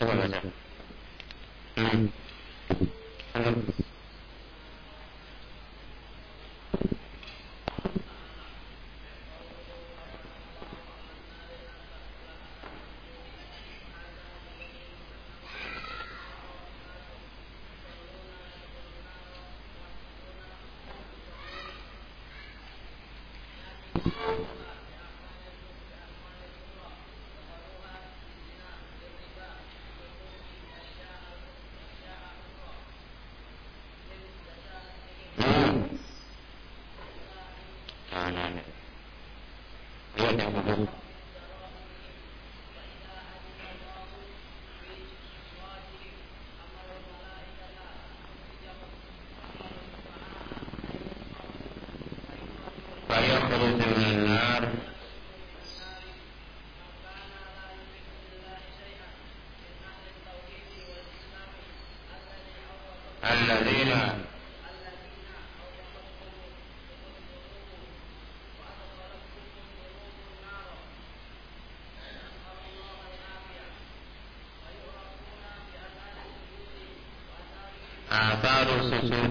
Amen. Thank you.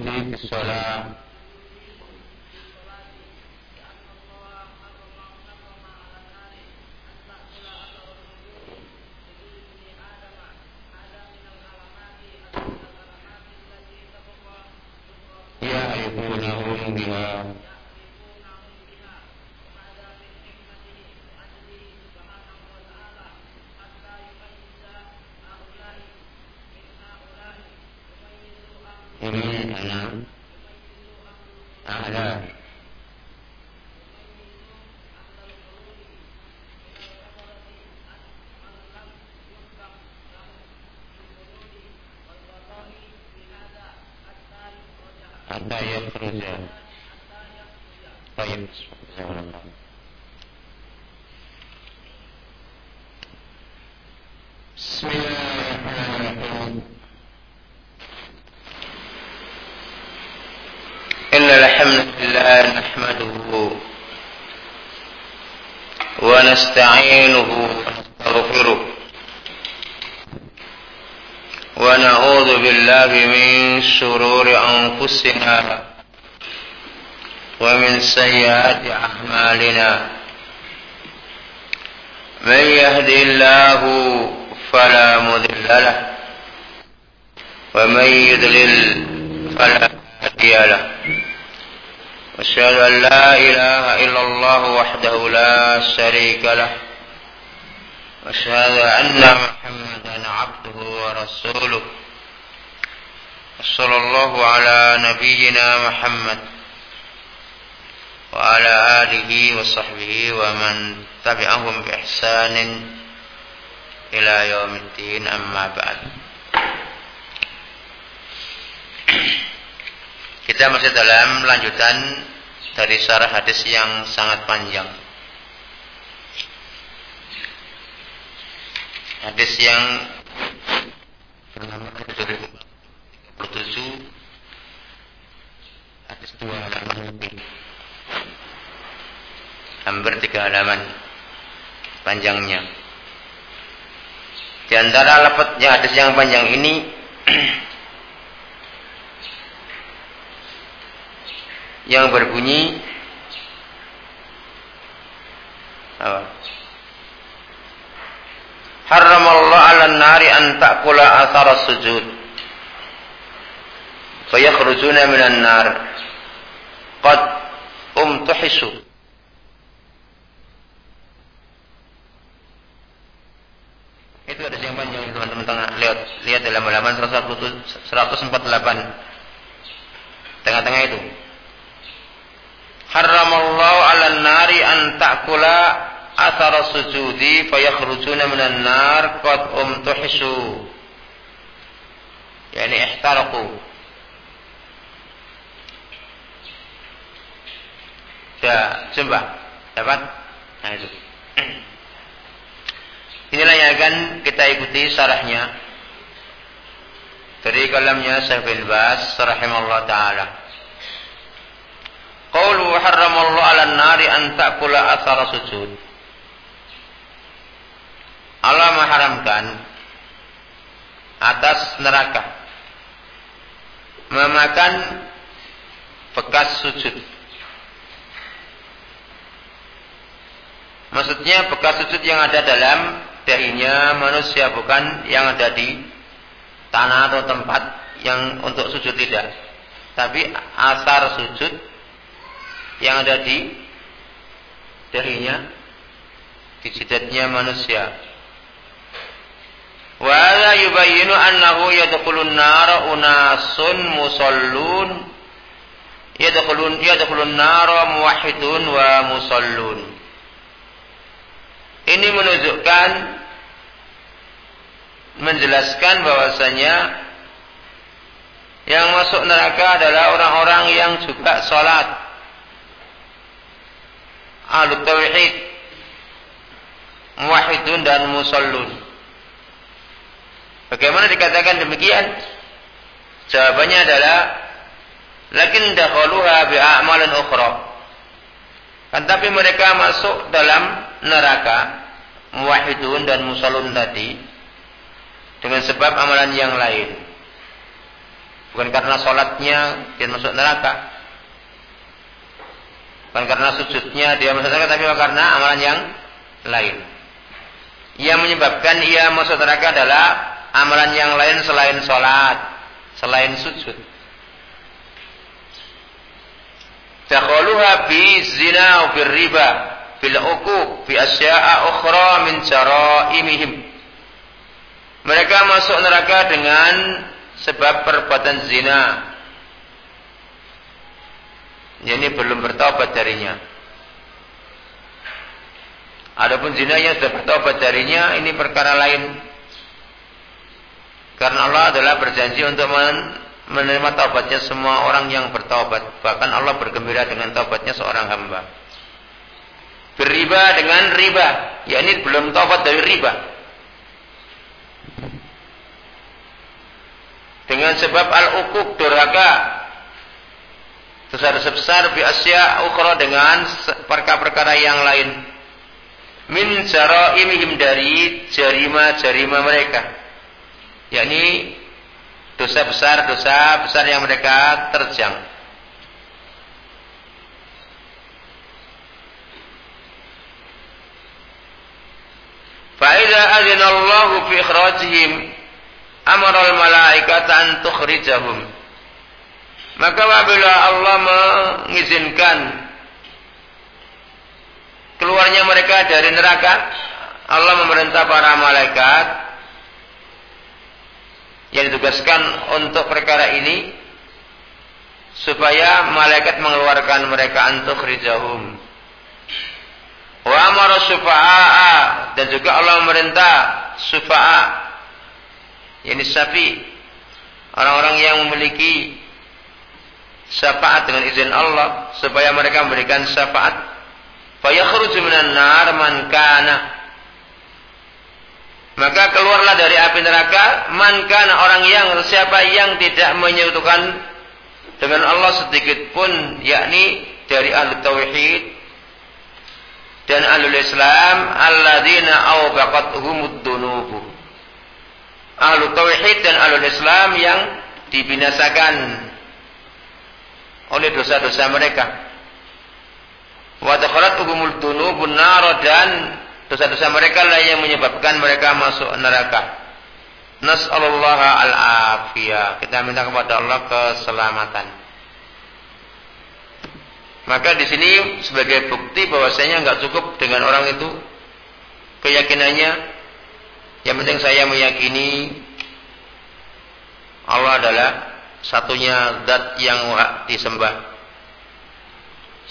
السجود في الصلاة حتى يخرج. طيب بسم الله. الرحمن الرحيم. إن الحمد لله نحمده ونستعينه ونستغفره. ونعوذ بالله من شرور أنفسنا ومن سيئات أعمالنا. من يهدي الله فلا مضل له ومن يضلل فلا هادي له. أشهد أن لا إله إلا الله وحده لا شريك له. وأشهد أن محمدا عبده ورسوله صلى الله على نبينا محمد وعلى آله وصحبه ومن تبعهم بإحسان إلى يوم الدين أما بعد Kita masih dalam lanjutan dari syarah hadis yang sangat panjang. Hadis yang nomor 37 hadis dua halaman lebih. Hampir tiga halaman panjangnya. Di antara lafadznya hadis yang panjang ini yang berbunyi apa? Haramallahu 'ala nari an ta'kula athar sujud. Fayakhrujuna minan nar. Qad umtuhisu. Itu ada yang panjang teman-teman lihat lihat dalam halaman 148 tengah-tengah itu haramallahu 'alan nari an ta'kula athara sujudi fayakhrujuna minan nar qad umtuhisu yani ihtaraqu ya coba dapat? Nah itu. Inilah yang akan kita ikuti syarahnya. Dari kalamnya Syekh bin Bas rahimallahu taala. Qawlu harramallahu 'alan nari an ta'kula athara sujud. Allah mengharamkan atas neraka. Memakan bekas sujud. Maksudnya bekas sujud yang ada dalam dahinya manusia bukan yang ada di tanah atau tempat yang untuk sujud tidak. Tapi asar sujud yang ada di dahinya di jidatnya manusia. Wa yubayyinu annahu yadkhulun nar unasun musallun yadkhulun yadkhulun nar muwahhidun wa musallun. Ini menunjukkan menjelaskan bahwasanya yang masuk neraka adalah orang-orang yang juga sholat. Ahlu tauhid, muwahidun dan musallun. Bagaimana dikatakan demikian? Jawabannya adalah lakin dakhaluha bi'amalin ukhra. Kan tapi mereka masuk dalam neraka muwahidun dan musallun tadi dengan sebab amalan yang lain. Bukan karena sholatnya dia masuk neraka. Bukan karena sujudnya dia masuk neraka, tapi karena amalan yang lain. Yang menyebabkan ia masuk neraka adalah amalan yang lain selain sholat, selain sujud. Dakhaluha bi zina wa riba fil uquq fi asya'a ukhra min jaraimihim. Mereka masuk neraka dengan sebab perbuatan zina. Ini belum bertobat darinya. Adapun zina yang sudah bertobat darinya ini perkara lain. Karena Allah adalah berjanji untuk menerima taubatnya semua orang yang bertobat. Bahkan Allah bergembira dengan taubatnya seorang hamba. Beriba dengan riba, yakni belum taubat dari riba. Dengan sebab al-uquq durhaka dosa-dosa besar bi asya ukhra dengan perkara-perkara yang lain min jaraimihim dari jarima-jarima mereka yakni dosa besar dosa besar yang mereka terjang Fa'idha adinallahu fi ikhrajihim amaral malaikat an tukhrijahum. Maka apabila Allah mengizinkan keluarnya mereka dari neraka, Allah memerintah para malaikat yang ditugaskan untuk perkara ini supaya malaikat mengeluarkan mereka antuk rijahum Wa amara sufa'a dan juga Allah memerintah sufa'a yakni sapi orang-orang yang memiliki syafaat dengan izin Allah supaya mereka memberikan syafaat. Fayakhruju minan nar man kana maka keluarlah dari api neraka man orang yang siapa yang tidak menyekutukan dengan Allah sedikit pun yakni dari ahli tauhid dan alul Islam alladzina awbaqathumud dunubu. Ahlu tauhid dan alul Islam yang dibinasakan oleh dosa-dosa mereka. Wa dunubun nar dan dosa-dosa mereka lah yang menyebabkan mereka masuk neraka. Nas'alullaha al-afiyah. Kita minta kepada Allah keselamatan. Maka di sini sebagai bukti bahwasanya nggak cukup dengan orang itu keyakinannya. Yang penting saya meyakini Allah adalah satunya zat yang disembah.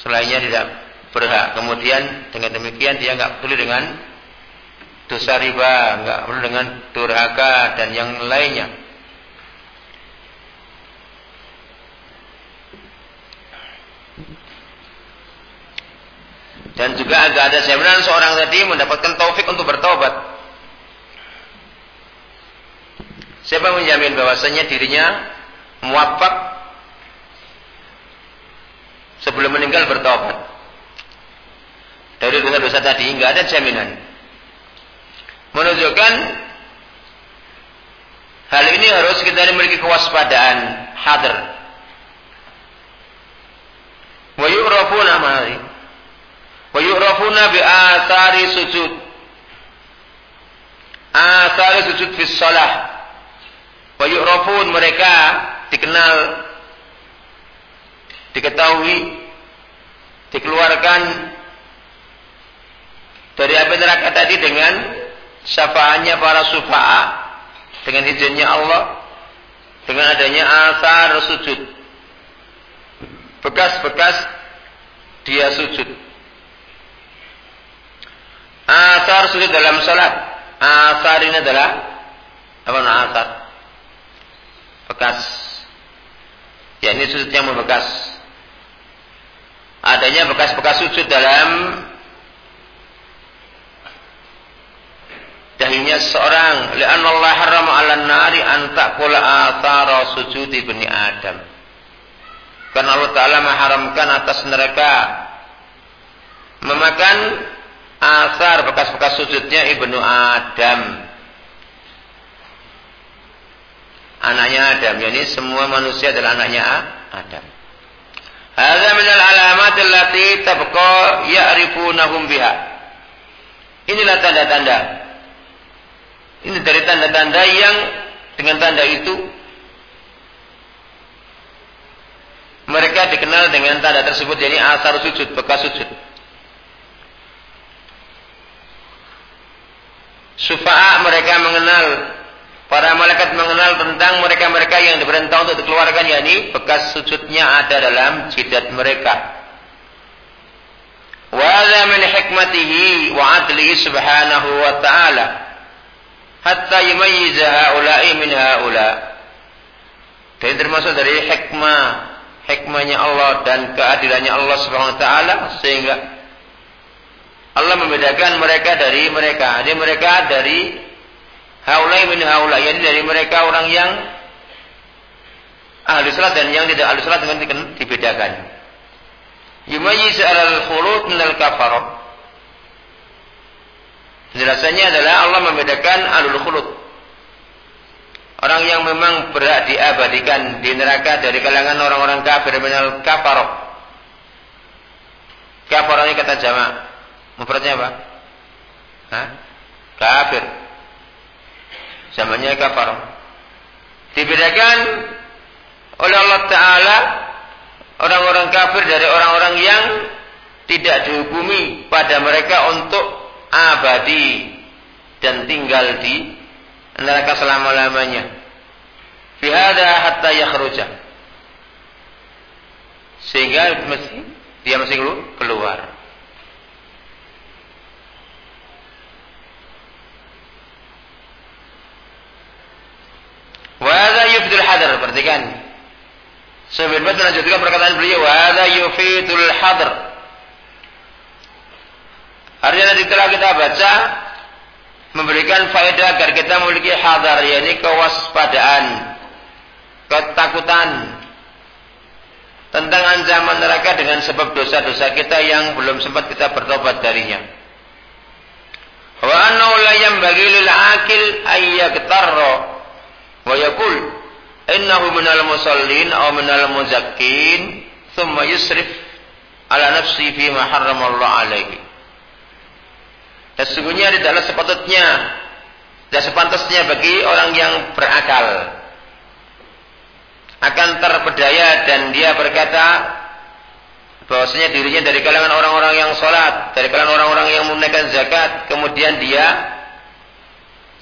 Selainnya tidak berhak. Kemudian dengan demikian dia nggak peduli dengan dosa riba, nggak peduli dengan durhaka dan yang lainnya. Dan juga agak ada jaminan seorang tadi mendapatkan taufik untuk bertobat. Siapa menjamin bahwasanya dirinya muwafaq sebelum meninggal bertobat? Dari dosa-dosa tadi nggak ada jaminan. Menunjukkan Hal ini harus kita memiliki kewaspadaan, hadir. Wa yu'rafuna mari. Wa yu'rafuna bi athari sujud. Athari sujud fi shalah. Wa yu'rafun mereka dikenal diketahui dikeluarkan dari api neraka tadi dengan syafaatnya para sufa'a dengan izinnya Allah dengan adanya asar sujud. Bekas-bekas dia sujud. Asar sujud dalam salat. Asar ini adalah apa nama asar? Bekas. Ya ini sujud yang membekas. Adanya bekas-bekas sujud dalam dahinya seorang li'anna Allah haram 'ala nari an ta'kula athara sujudi bani Adam. Karena Allah Ta'ala mengharamkan atas neraka memakan asar bekas-bekas sujudnya ibnu Adam. Anaknya Adam, yakni semua manusia adalah anaknya Adam. Hadza min al-alamat allati tabqa ya'rifunahum biha. Inilah tanda-tanda ini dari tanda-tanda yang dengan tanda itu mereka dikenal dengan tanda tersebut jadi asar sujud, bekas sujud. Sufa'a mereka mengenal Para malaikat mengenal tentang mereka-mereka yang diperintah untuk dikeluarkan yakni bekas sujudnya ada dalam jidat mereka. Wa min hikmatihi wa adlihi subhanahu wa ta'ala hatta yumayyiza haula'i min haula. Dan termasuk dari hikmah hikmahnya Allah dan keadilannya Allah Subhanahu wa taala sehingga Allah membedakan mereka dari mereka. Jadi mereka dari haulai min haula, yani dari mereka orang yang ahli salat dan yang tidak ahli salat dengan dibedakan. Yumayyiz al khulud min al-kafarah Penjelasannya adalah Allah membedakan alul khulud. Orang yang memang berat diabadikan di neraka dari kalangan orang-orang kafir minal kafarok. Kafir ini kata jama. Mufradnya apa? Hah? Kafir. Zamannya kafir. Dibedakan oleh Allah Ta'ala orang-orang kafir dari orang-orang yang tidak dihukumi pada mereka untuk abadi dan tinggal di neraka selama-lamanya. Fi hatta yakhruja. Sehingga mesti dia masih keluar. Wa hadha yufidul hadar, perhatikan. Sebelum melanjutkan perkataan beliau, wa hadha yufidul hadar. Artinya tadi telah kita baca memberikan faedah agar kita memiliki hadar yakni kewaspadaan, ketakutan tentang ancaman neraka dengan sebab dosa-dosa kita yang belum sempat kita bertobat darinya. Wa annahu la yanbaghi lil akil ay yaktarra wa yaqul innahu minal musallin aw minal muzakkin thumma yusrif ala nafsi fi ma harrama Allah alaihi. Sesungguhnya tidaklah sepatutnya dan sepantasnya bagi orang yang berakal akan terpedaya dan dia berkata bahwasanya dirinya dari kalangan orang-orang yang sholat, dari kalangan orang-orang yang menunaikan zakat, kemudian dia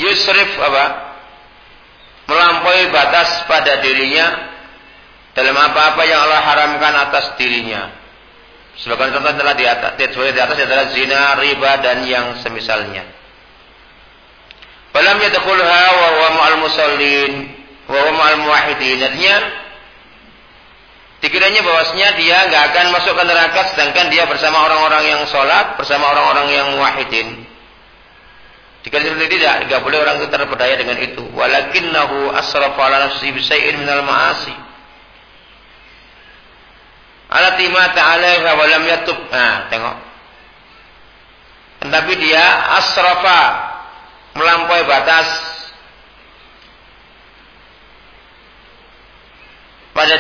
yusrif apa? melampaui batas pada dirinya dalam apa-apa yang Allah haramkan atas dirinya. Sebagian contoh telah di atas, di atas adalah zina, riba dan yang semisalnya. Falam yadkhulha wa huwa ma'al musallin wa huwa ma'al muwahhidin. Artinya dikiranya bahwasanya dia nggak akan masuk ke neraka sedangkan dia bersama orang-orang yang sholat, bersama orang-orang yang muwahhidin. Jika seperti tidak, tidak boleh orang itu terpedaya dengan itu. Walakinnahu asrafa ala nafsi bisai'in minal ma'asi alati mata alaiha wa lam yatub. Nah, tengok. Tetapi dia asrafa melampaui batas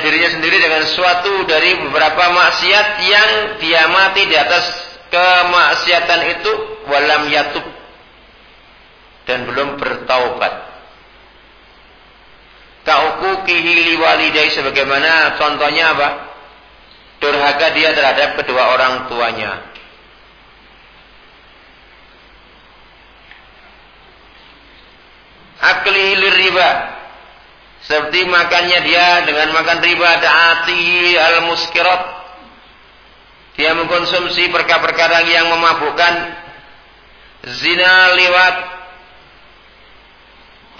dirinya sendiri dengan suatu dari beberapa maksiat yang dia mati di atas kemaksiatan itu walam yatub dan belum bertaubat. Kaukukihi liwalidai sebagaimana contohnya apa? Durhaka dia terhadap kedua orang tuanya. Akli riba seperti makannya dia dengan makan riba taati al-muskirat. Dia mengkonsumsi perkara-perkara yang memabukkan. Zina lewat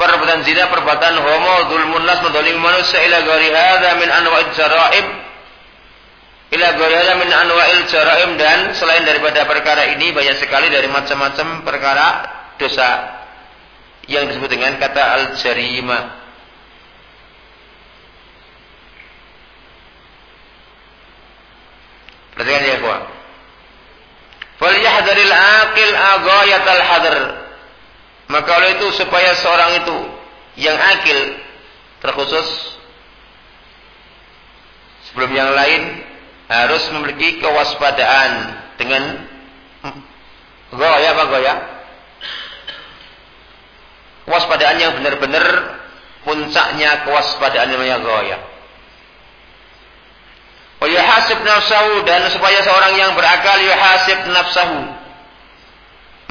perbuatan zina, perbuatan homo, zulmun nas, mendolim manusia ila ghairi hadza min anwa'il jaraim. Ila ghairi hadza min anwa'il jaraim dan selain daripada perkara ini banyak sekali dari macam-macam perkara dosa yang disebut dengan kata al-jarimah. Perhatikan ya kuat. Falyahdharil aqil aghayatal hadar. Maka oleh itu supaya seorang itu yang akil terkhusus sebelum yang lain harus memiliki kewaspadaan dengan goya apa goya? Kewaspadaan yang benar-benar puncaknya kewaspadaan namanya goya. Wa yuhasib nafsahu dan supaya seorang yang berakal yuhasib nafsahu.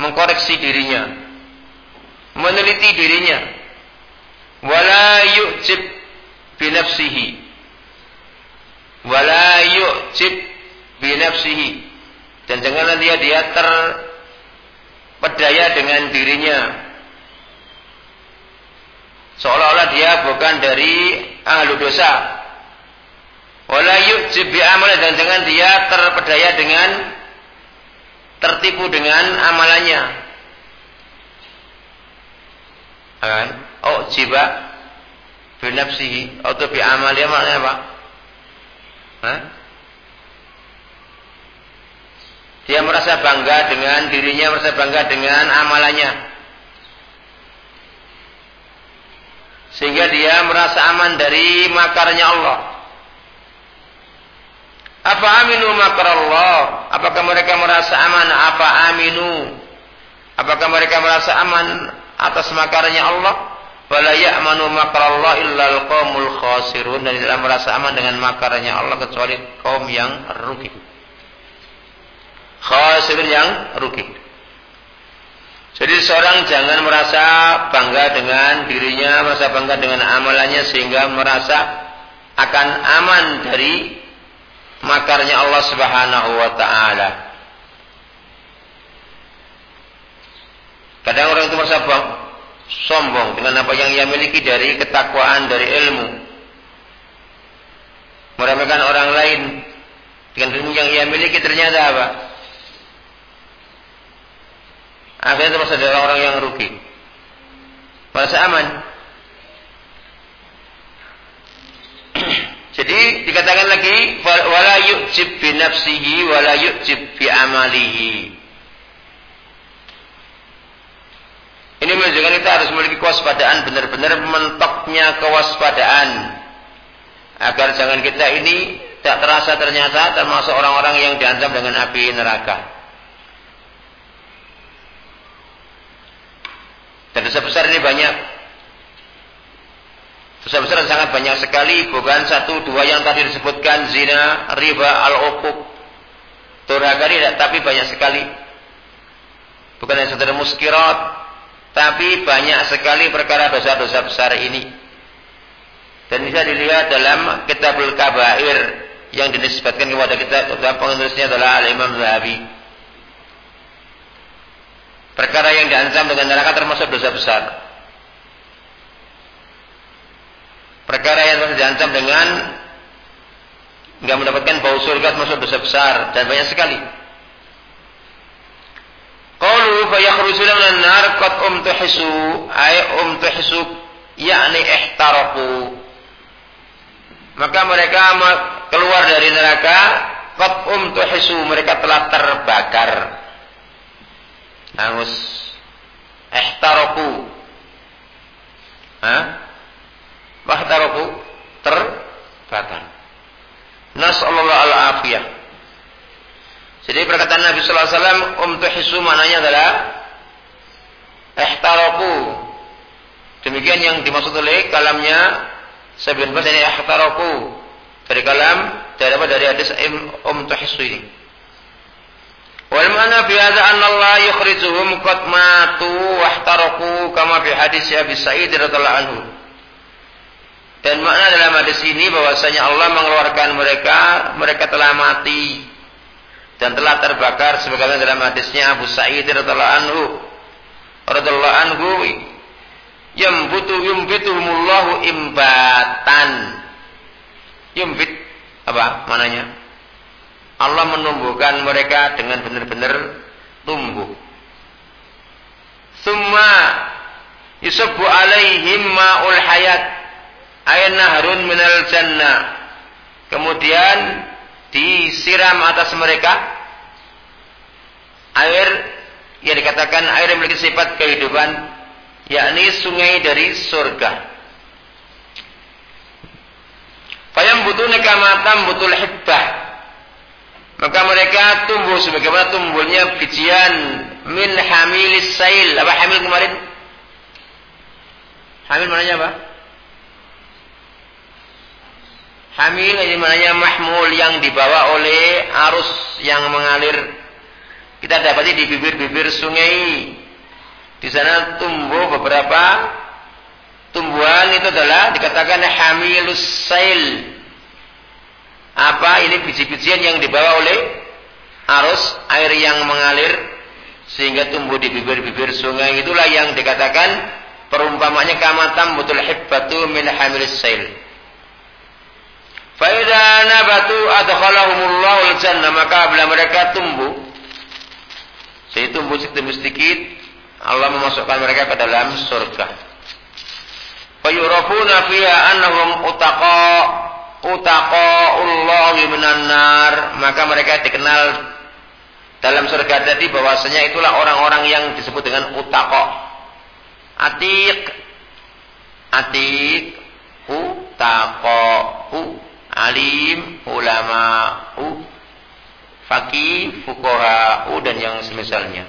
Mengkoreksi dirinya. Meneliti dirinya. Wala yu'jib binafsihi. Wala yu'jib binafsihi. Dan janganlah dia dia terpedaya dengan dirinya. Seolah-olah dia bukan dari ahlu dosa Wala yu'jib bi amal dan jangan dia terpedaya dengan tertipu dengan amalannya. Kan? Oh, jiba bi nafsihi atau bi amalnya maknanya apa? Dia merasa bangga dengan dirinya, merasa bangga dengan amalannya. Sehingga dia merasa aman dari makarnya Allah. Apa aminu makrallah? Apakah mereka merasa aman? Apa aminu? Apakah mereka merasa aman atas makarnya Allah? Wala ya'manu makrallah illa al-qaumul khasirun dan tidak merasa aman dengan makarnya Allah kecuali kaum yang rugi. Khasirun yang rugi. Jadi seorang jangan merasa bangga dengan dirinya, merasa bangga dengan amalannya sehingga merasa akan aman dari makarnya Allah Subhanahu wa taala. Kadang orang itu merasa sombong dengan apa yang ia miliki dari ketakwaan, dari ilmu. Meremehkan orang lain dengan ilmu yang ia miliki ternyata apa? Akhirnya termasuk adalah orang yang rugi. Merasa aman. Jadi dikatakan lagi wala yu'jib bi nafsihi wala yu'jib bi amalihi. Ini menunjukkan kita harus memiliki kewaspadaan benar-benar mentoknya kewaspadaan agar jangan kita ini tak terasa ternyata termasuk orang-orang yang diancam dengan api neraka. Dan dosa besar ini banyak. Dosa besar sangat banyak sekali, bukan satu dua yang tadi disebutkan zina, riba, al-uquq, durhaka tidak, tapi banyak sekali. Bukan yang saudara muskirat, tapi banyak sekali perkara dosa-dosa besar ini. Dan bisa dilihat dalam kitabul kabair yang dinisbatkan kepada kita, dan penulisnya adalah Al-Imam Zahabi. Perkara yang diancam dengan neraka termasuk dosa besar. perkara yang diancam dengan nggak mendapatkan bau surga termasuk dosa besar dan banyak sekali. Qalu fa yakhrujuna minan nar qad umtuhisu ay umtuhisu yakni ihtaraku. Maka mereka keluar dari neraka qad umtuhisu mereka telah terbakar. Hangus ihtaraku. Hah? Wahtaraku terbakar. Nas'alullah al-afiyah. Jadi perkataan Nabi sallallahu alaihi wasallam umtuhisu maknanya adalah ihtaraku. Demikian yang dimaksud oleh kalamnya Sabin Bas ini ihtaraku. Dari kalam dari apa dari hadis umtuhisu ini. Wal mana fi anna Allah yukhrijuhum qad matu wahtaraku kama fi hadis Abi Sa'id radhiyallahu anhu. Dan makna dalam hadis ini bahwasanya Allah mengeluarkan mereka, mereka telah mati dan telah terbakar sebagaimana dalam hadisnya Abu Sa'id radhiyallahu anhu radhiyallahu anhu yambutu yumbituhumullahu imbatan. Yumbit apa mananya? Allah menumbuhkan mereka dengan benar-benar tumbuh. Summa yusabbu alaihim ma'ul hayat air nahrun minal jannah. Kemudian disiram atas mereka air yang dikatakan air yang memiliki sifat kehidupan yakni sungai dari surga. Fayam butuh nekamatam butul hibbah. Maka mereka tumbuh sebagaimana tumbuhnya bijian min hamilis sail. Apa hamil kemarin? Hamil mananya apa? Hamil ini maknanya mahmul yang dibawa oleh arus yang mengalir. Kita dapati di bibir-bibir sungai. Di sana tumbuh beberapa tumbuhan itu adalah dikatakan hamilus sail. Apa ini biji-bijian yang dibawa oleh arus air yang mengalir sehingga tumbuh di bibir-bibir sungai itulah yang dikatakan perumpamanya kamatam betul hibbatu min hamilis sail. Faida nabatu adkhalahumullahu al-jannah maka bila mereka tumbuh saya tumbuh sedikit Allah memasukkan mereka ke dalam surga. Fayurafuna fiha annahum utaqa utaqaullahi minan nar. Maka mereka dikenal dalam surga tadi bahwasanya itulah orang-orang yang disebut dengan utaqa. Atik atik utaqau alim, ulama, u, fakih, u dan yang semisalnya.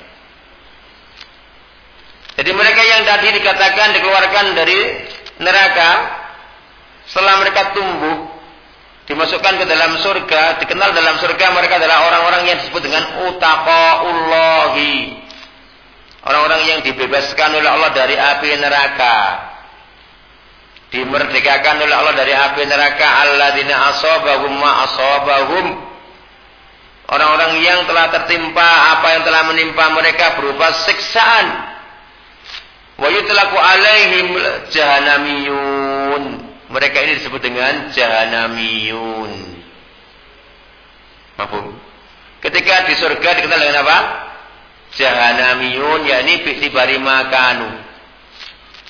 Jadi mereka yang tadi dikatakan dikeluarkan dari neraka setelah mereka tumbuh dimasukkan ke dalam surga, dikenal dalam surga mereka adalah orang-orang yang disebut dengan utaqaullahi. Orang-orang yang dibebaskan oleh Allah dari api neraka dimerdekakan oleh Allah dari api neraka. Alladzina asabahum ma asabahum. Orang-orang yang telah tertimpa apa yang telah menimpa mereka berupa siksaan. Wa yutlaku alaihim jahanamiyun mereka ini disebut dengan jahanamiyun Mafhum? Ketika di surga dikenal dengan apa? Jahanamiyun yakni bi makanu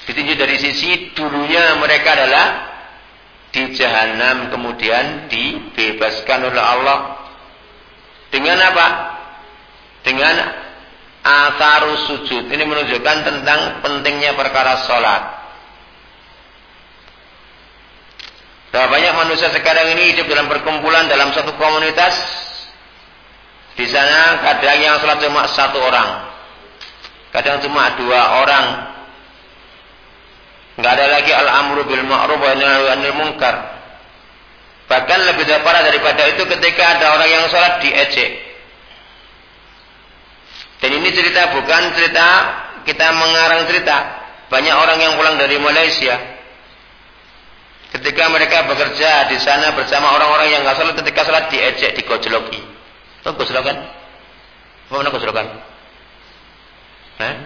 Ditinjau dari sisi dulunya mereka adalah di jahanam kemudian dibebaskan oleh Allah dengan apa? Dengan atarus sujud. Ini menunjukkan tentang pentingnya perkara sholat. Berapa banyak manusia sekarang ini hidup dalam perkumpulan dalam satu komunitas. Di sana kadang yang sholat cuma satu orang. Kadang cuma dua orang. Enggak ada lagi al-amru bil ma'ruf wa nahyi anil munkar. Bahkan lebih parah daripada itu ketika ada orang yang sholat diejek. Dan ini cerita bukan cerita kita mengarang cerita. Banyak orang yang pulang dari Malaysia. Ketika mereka bekerja di sana bersama orang-orang yang nggak sholat, ketika sholat diejek, digojloki. Tahu gojlokan? Apa mana gojlokan? Hah?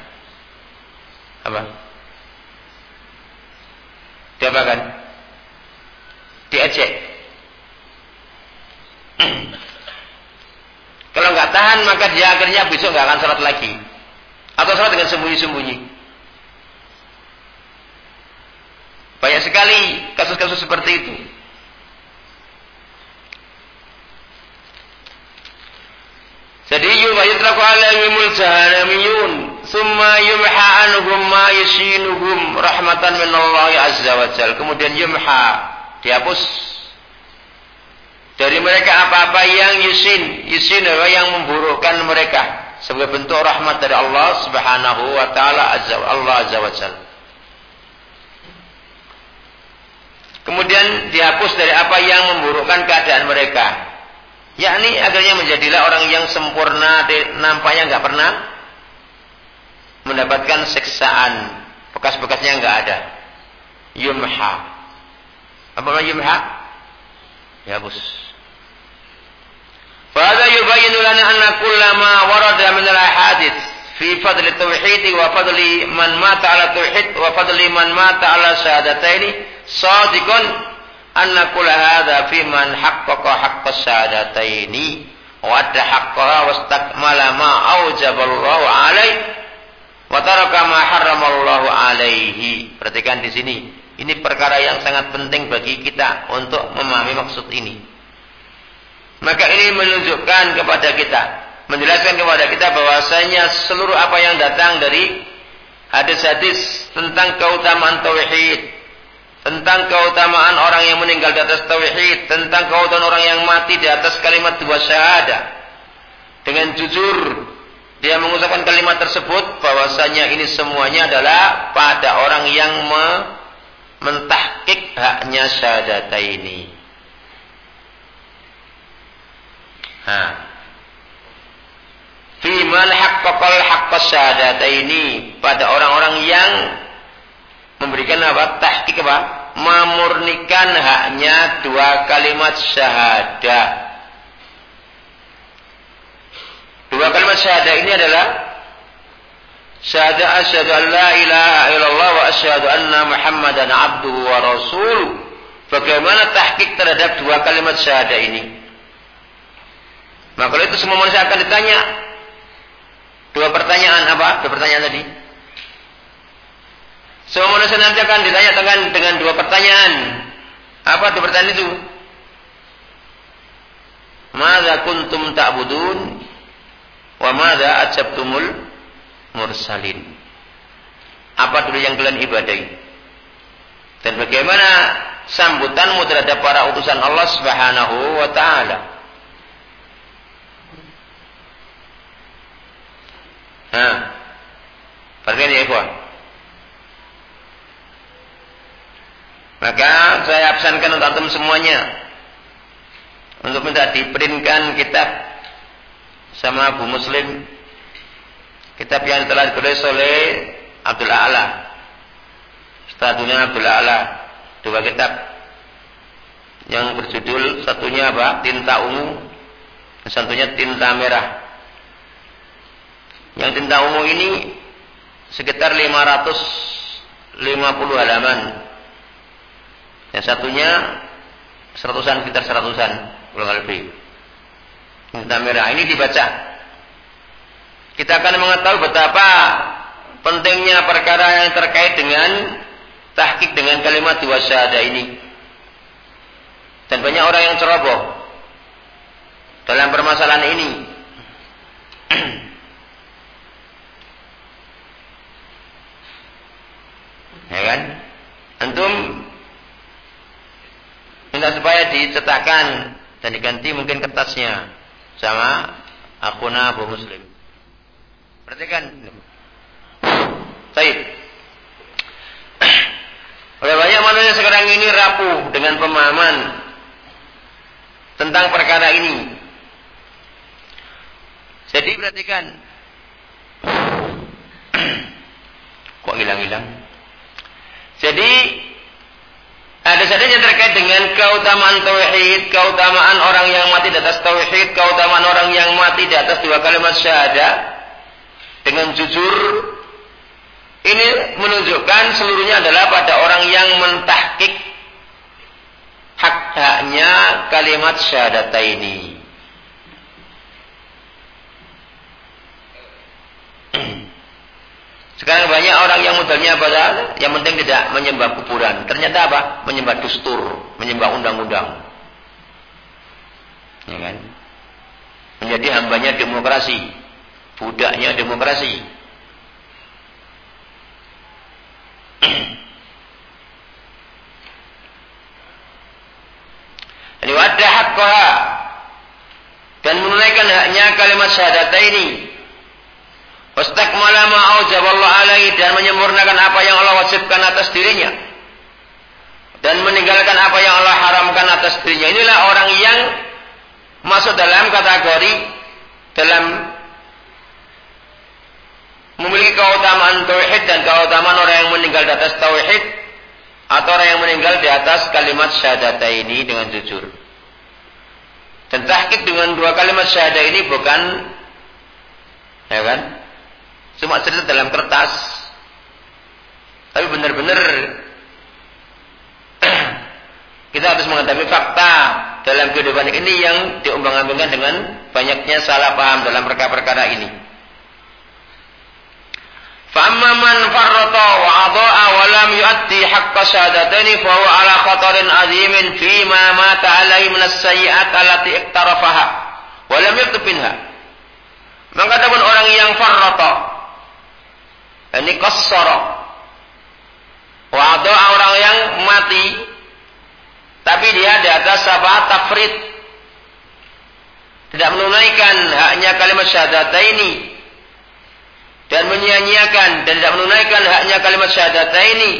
Apa? Diapakan? Diejek. Kalau nggak tahan maka dia akhirnya besok nggak akan sholat lagi. Atau sholat dengan sembunyi-sembunyi. Banyak sekali kasus-kasus seperti itu. Jadi yubayyitraku alaihimul jahanamiyun Summa yumha anhum ma yasinuhum rahmatan min Allah azza wa jal. Kemudian yumha dihapus dari mereka apa-apa yang yusin, yusin yang memburukkan mereka sebagai bentuk rahmat dari Allah Subhanahu wa taala azza Allah azza wa jalla. Kemudian dihapus dari apa yang memburukkan keadaan mereka. Yakni akhirnya menjadilah orang yang sempurna, nampaknya nggak pernah mendapatkan seksaan. Bekas-bekasnya nggak ada. Yumha. Apa namanya yumha? Dihapus. Fahada yubayinu lana anna kullama warada min al-ahadith fi fadli tauhid wa fadli man mata ala tauhid wa fadli man mata ala syahadataini sadiqun anna kull hadha fi man haqqaqa haqqa syahadataini wa adda haqqaha wastakmala ma aujaballahu alaihi wa ma alaihi. Perhatikan di sini. Ini perkara yang sangat penting bagi kita untuk memahami maksud ini. Maka ini menunjukkan kepada kita, menjelaskan kepada kita bahwasanya seluruh apa yang datang dari hadis-hadis tentang keutamaan tauhid, tentang keutamaan orang yang meninggal di atas tauhid, tentang keutamaan orang yang mati di atas kalimat dua syahadah. Dengan jujur dia mengucapkan kalimat tersebut bahwasanya ini semuanya adalah pada orang yang me mentahkik haknya syahadata ini. Ha. Fi man haqqaqal haqqa syahadata ini pada orang-orang yang memberikan apa? Tahqiq apa? Memurnikan haknya dua kalimat syahadah. Dua kalimat syahadah ini adalah syahadah asyhadu an la ilaha illallah wa asyhadu anna muhammadan abduhu wa rasuluh. Bagaimana tahqiq terhadap dua kalimat syahadah ini? Maka itu semua manusia akan ditanya. Dua pertanyaan apa? Dua pertanyaan tadi. Semua manusia nanti akan ditanyakan dengan dua pertanyaan. Apa dua pertanyaan itu? Mada kuntum ta'budun wa mada ajabtumul mursalin. Apa dulu yang kalian ibadahi? Dan bagaimana sambutanmu terhadap para utusan Allah Subhanahu wa taala? Nah, perhatikan ya ikhwan. Maka saya absenkan untuk antum semuanya. Untuk minta diperinkan kitab sama Abu Muslim. Kitab yang telah ditulis oleh Abdul A'la. Statunya Abdul A'la. Dua kitab. Yang berjudul satunya apa? Tinta ungu. Satunya tinta merah. Yang tinta ungu ini sekitar 550 halaman yang satunya seratusan, sekitar seratusan, kurang lebih. Tinta merah ini dibaca. Kita akan mengetahui betapa pentingnya perkara yang terkait dengan tahkik dengan kalimat dua syahadah ini. Dan banyak orang yang ceroboh dalam permasalahan ini. ya kan? Antum minta supaya dicetakkan dan diganti mungkin kertasnya sama akuna Abu Muslim. Perhatikan. Baik. Oleh banyak manusia sekarang ini rapuh dengan pemahaman tentang perkara ini. Jadi perhatikan. Kok hilang-hilang? Jadi ada saja terkait dengan keutamaan tauhid, keutamaan orang yang mati di atas tauhid, keutamaan orang yang mati di atas dua kalimat syahadah dengan jujur ini menunjukkan seluruhnya adalah pada orang yang mentahkik hak-haknya kalimat syahadata ini. Sekarang banyak orang yang modalnya pada yang penting tidak menyembah kuburan. Ternyata apa? Menyembah dustur, menyembah undang-undang. Ya kan? Menjadi hambanya demokrasi, budaknya demokrasi. Jadi dan menunaikan haknya kalimat syahadataini wastakmala ma Allah alaihi dan menyempurnakan apa yang Allah wajibkan atas dirinya dan meninggalkan apa yang Allah haramkan atas dirinya inilah orang yang masuk dalam kategori dalam memiliki keutamaan tauhid dan keutamaan orang yang meninggal di atas tauhid atau orang yang meninggal di atas kalimat syahadata ini dengan jujur. Dan tahkik dengan dua kalimat syahadah ini bukan ya kan? Cuma cerita dalam kertas. Tapi benar-benar kita harus mengetahui fakta dalam kehidupan ini yang diumbang-ambingkan dengan banyaknya salah paham dalam perkara-perkara ini. Famaman farrata wa adha'a wa lam yu'ti haqqa syahadataini fa huwa ala khatarin azimin fi ma mata alaihi min as-sayyi'at allati iqtarafaha wa lam yaktubinha. Maka orang yang farrata ini qassara wa orang yang mati tapi dia di atas apa tafrid tidak menunaikan haknya kalimat syahadat ini dan menyia-nyiakan dan tidak menunaikan haknya kalimat syahadat ini,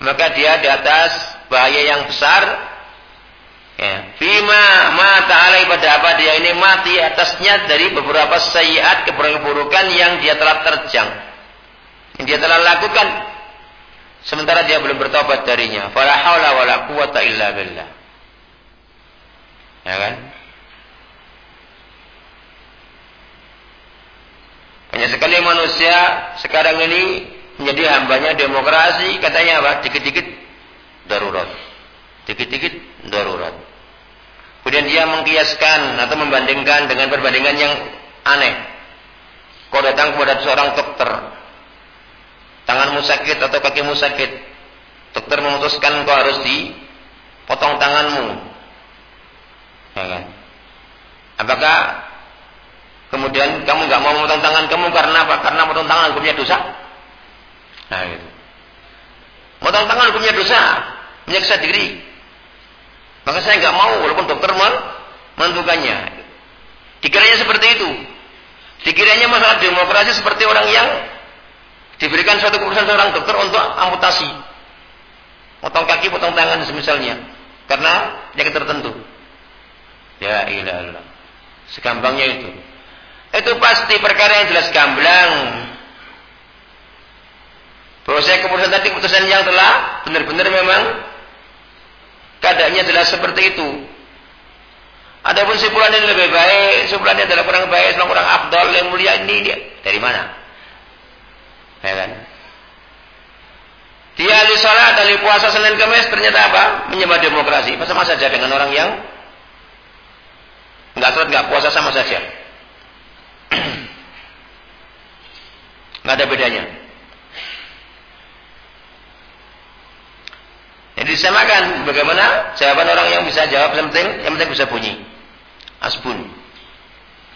maka dia di atas bahaya yang besar. Ya. Mata alai pada apa dia ini mati atasnya dari beberapa sayiat keburukan yang dia telah terjang. Yang dia telah lakukan. Sementara dia belum bertobat darinya. Fala haula wala quwata illa billah. Ya kan? Hanya sekali manusia sekarang ini menjadi hambanya demokrasi, katanya apa? Dikit-dikit darurat. Dikit-dikit darurat. Kemudian dia mengkiaskan atau membandingkan dengan perbandingan yang aneh. Kau datang kepada seorang dokter, tanganmu sakit atau kakimu sakit, dokter memutuskan kau harus dipotong tanganmu. Ya kan? Apakah Kemudian kamu nggak mau memotong tangan kamu karena apa? Karena memotong tangan hukumnya dosa. Nah, gitu. Memotong tangan hukumnya dosa, menyiksa diri. Maka saya nggak mau walaupun dokter menentukannya. Dikiranya seperti itu. Dikiranya masalah demokrasi seperti orang yang diberikan suatu keputusan seorang dokter untuk amputasi. Potong kaki, potong tangan semisalnya. Karena penyakit tertentu. Ya ilah. Segampangnya itu. Itu pasti perkara yang jelas gamblang. Saya keputusan tadi keputusan yang telah benar-benar memang keadaannya jelas seperti itu. Adapun simpulan ini lebih baik, simpulannya adalah kurang baik, kurang abdol, yang mulia ini dia dari mana? Ya kan? Dia ahli salat, ahli puasa Senin Kamis ternyata apa? Menyembah demokrasi. Sama saja dengan orang yang nggak sholat, nggak puasa sama saja. Nggak ada bedanya. Jadi disamakan bagaimana jawaban orang yang bisa jawab yang penting, yang penting bisa bunyi. Asbun.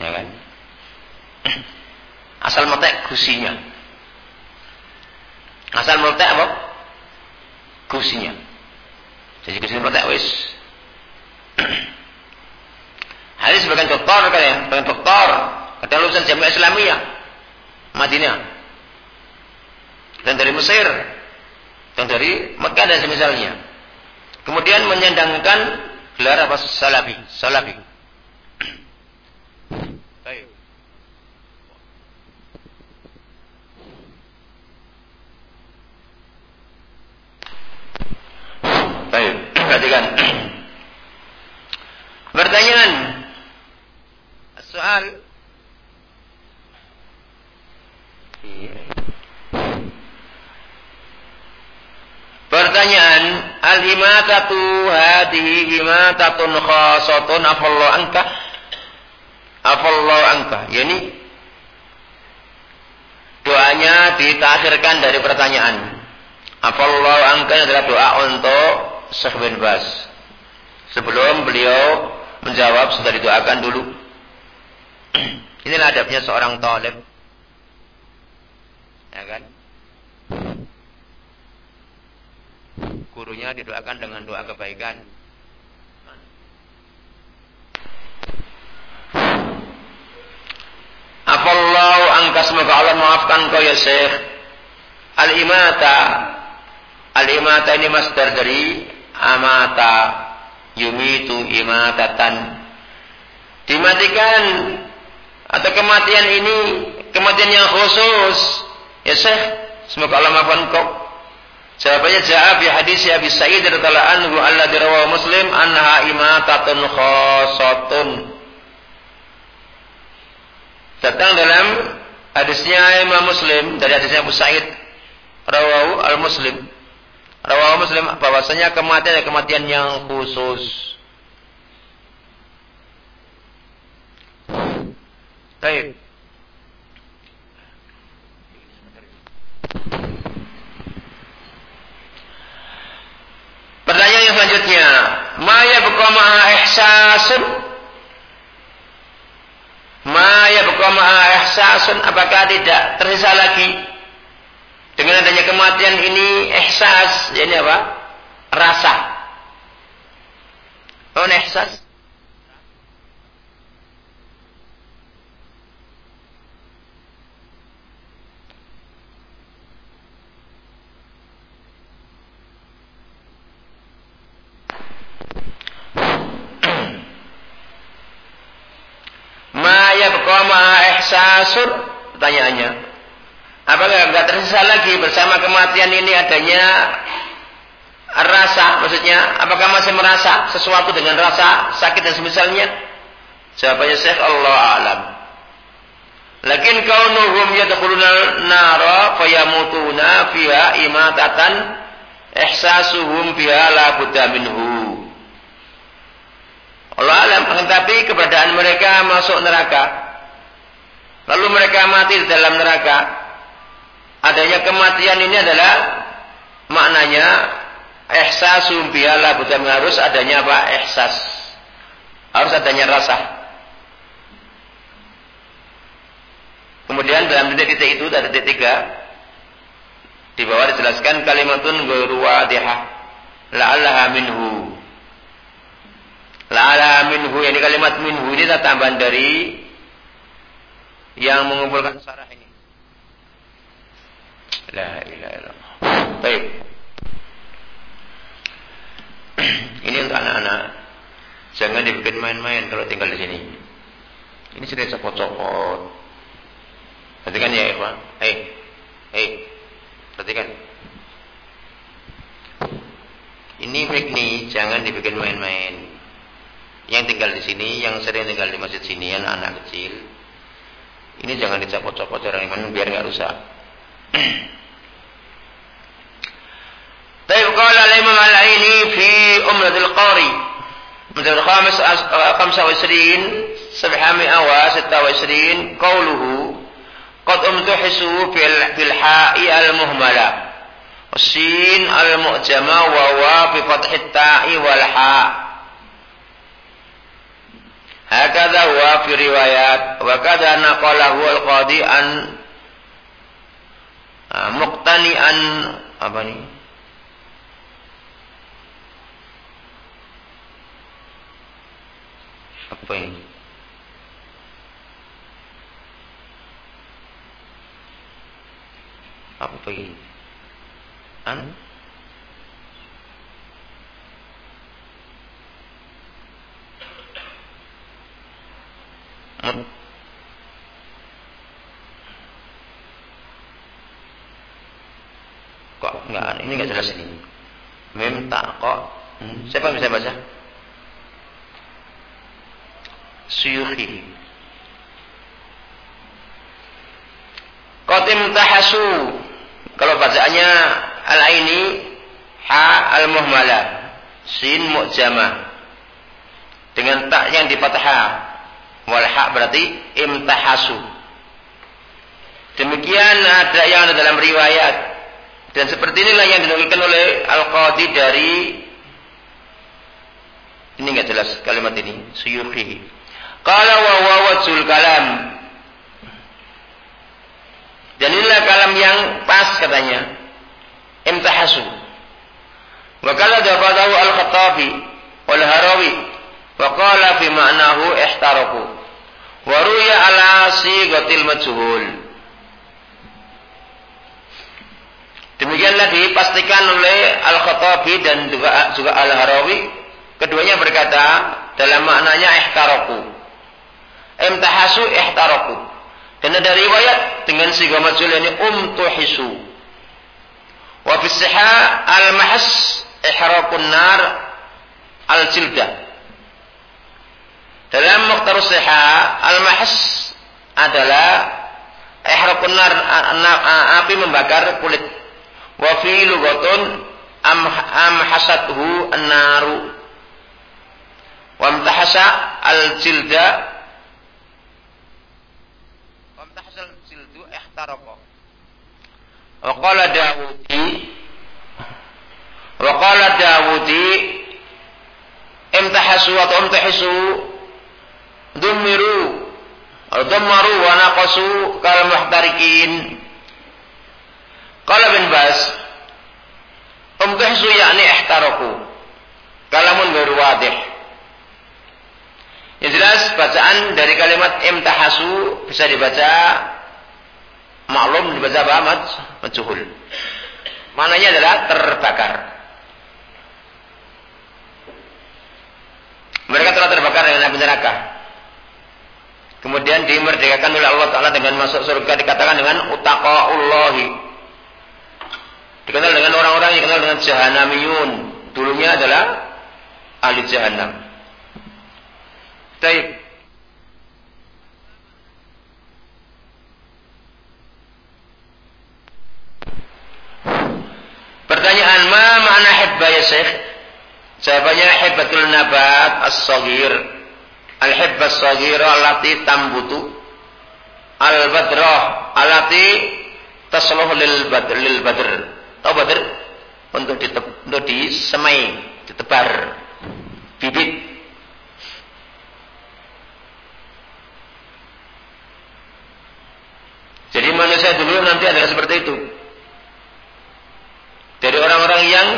Ya kan? Asal metek gusinya. Asal metek apa? Gusinya. Jadi gusinya metek wis. Hadis sebagian doktor kan ya, sebagian doktor, kata lulusan jamiah Islamiyah, Madinah dan dari Mesir dan dari Mekah dan semisalnya. Kemudian menyandangkan gelar apa salabi, salabi. Baik. Baik, perhatikan. Pertanyaan. Soal. Pertanyaan, al-himatatu hadhihi himatatun khasatun afallahu anka? Afallahu anka. Yani doanya ditakhirkan dari pertanyaan. Afallahu anka adalah doa untuk Syekh bin Bas. Sebelum beliau menjawab sudah didoakan dulu. Inilah adabnya seorang talib. Ya kan? Gurunya didoakan dengan doa kebaikan. Apa Allah angka semoga Allah maafkan kau ya Syekh. Al-imata Al-imata ini masdar dari amata. Yumitu imatatan. Dimatikan atau kematian ini kematian yang khusus. Ya Syekh, semoga Allah maafkan kau. Jawabannya jawab ya hadis ya Abi Sa'id radhiyallahu anhu Allah dirawahu Muslim anha imatatun khosotun. Datang dalam hadisnya Imam Muslim dari hadisnya Abu Sa'id rawahu al-Muslim. Rawahu Muslim bahwasanya kematian kematian yang khusus. Baik. Pertanyaan yang selanjutnya, Maya ma'a ihsasun? Maya ma'a ihsasun apakah tidak tersisa lagi dengan adanya kematian ini ihsas, ini apa? Rasa. Oh, ihsas ihsasun pertanyaannya apakah enggak tersisa lagi bersama kematian ini adanya rasa maksudnya apakah masih merasa sesuatu dengan rasa sakit dan semisalnya? Jawabannya Syekh Allah alam. Lakin kaunuhum yadkhuluna nara fayamutuna fiha imatatan ihsasuhum biha la budda minhu. Allah alam tetapi keberadaan mereka masuk neraka. Lalu mereka mati di dalam neraka. Adanya kematian ini adalah maknanya ihsasum biala bukan harus adanya apa? Ihsas. Harus adanya rasa. Kemudian dalam titik-titik itu dari titik tiga di bawah dijelaskan kalimatun ghairu wadihah la'allaha minhu. La'allaha minhu ini kalimat minhu ini tambahan dari yang mengumpulkan sarah ini. La ilaha illallah. Baik. Ini untuk anak-anak. Jangan dibikin main-main kalau tinggal di sini. Ini sudah copot-copot. Perhatikan ya, Eva. Hei. Hei. Perhatikan. Ini mic nih, jangan dibikin main-main. Yang tinggal di sini, yang sering tinggal di masjid sini, anak-anak kecil, ini jangan dicopot-copot orang iman biar nggak rusak. Tapi kalau al-Imam al-Aini fi Umratul Qari Mujallad khamis 25 sabha mi'a wa 26 qawluhu qad umtuhisu bil bil ha'i al-muhmala sin al-mu'jama wa wa bi fathi ta'i wal ha' Hakadha huwa fi riwayat wa kadha naqalahu al-qadi an muqtani'an apa nih? Apa ini? Apa ini? An Kok enggak ini enggak jelas ini. Mim tak kok. Hmm. Siapa yang bisa baca? Suyuhi. Qatim tahasu. Kalau bacaannya al ini ha al muhmala sin mu'jamah dengan tak yang di fathah Wal hak berarti imtahasu. Demikian ada yang ada dalam riwayat. Dan seperti inilah yang dinukilkan oleh Al-Qadi dari ini enggak jelas kalimat ini, suyukhi. Qala wa wa kalam. Dan inilah kalam yang pas katanya. Imtahasu. Wa kala dafadahu al-Khattabi wal Harawi wa qala fi ma'nahu ihtaraku. Waruya ala sigatil majhul. Demikianlah dipastikan oleh Al-Khattabi dan juga, juga Al-Harawi. Keduanya berkata dalam maknanya ihtaroku. Imtahasu ihtaroku. Dan ada riwayat dengan siga majul ini umtuhisu. Wa fi al-mahas ihrakun nar al-jildah. Dalam Mukhtarus al-mahas adalah ihrakun nar api membakar kulit Wa fi lugatun am, am hasathu an-naru. Wa amtahasa al-jilda wa amtahasa ihtaraqa. Wa qala Dawudi Wa qala Dawudi imtahasu wa imtahisu dumiru Dhammaru wa naqasu kal muhtarikin Qala bin Bas, yakni ihtaraku. Kalamun ghairu wadih. Yang jelas bacaan dari kalimat imtahasu bisa dibaca maklum dibaca apa? Majhul. Mananya adalah terbakar. Mereka telah terbakar dengan api neraka. Kemudian dimerdekakan oleh Allah Ta'ala dengan masuk surga dikatakan dengan utaqa'ullahi Dikenal dengan orang-orang yang dikenal dengan jahanamiyun. Dulunya adalah ahli jahanam. Baik. Pertanyaan ma makna hibba ya Syekh? Jawabannya hibbatul nabat as-saghir. Al-hibba as-saghira allati tambutu al-badrah allati tasluh lil badr lil badr Tahu badr? Untuk ditep, untuk disemai, ditebar bibit. Jadi manusia dulu nanti adalah seperti itu. Dari orang-orang yang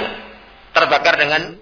terbakar dengan